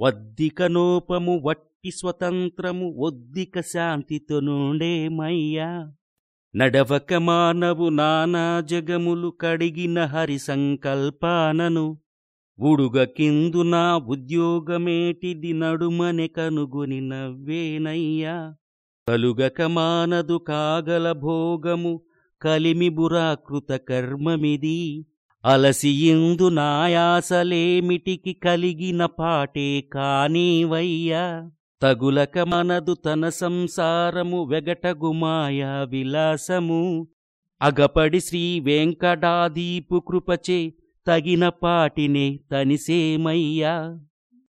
వద్దిక నోపము వట్టి స్వతంత్రము ఒద్దిక శాంతితో నుండేమయ్యా? నడవక మానవు నానా జగములు కడిగిన హరి సంకల్పానను. ఉడుగ కిందు నా ఉద్యోగమేటిది నడుమనె కనుగొని నవ్వేనయ్యా? కలుగక మానదు కాగల భోగము కలిమి బురాకృత కర్మమిది. అలసి ఇందు నాయాసలేమిటికి కలిగిన పాటే కానీవయ్యా. తగులక మనదు తన సంసారము వెగటగుమాయా విలాసము. అగపడి శ్రీ వెంకటాదీపు కృపచే తగిన పాటినే తనిసేమయ్యా.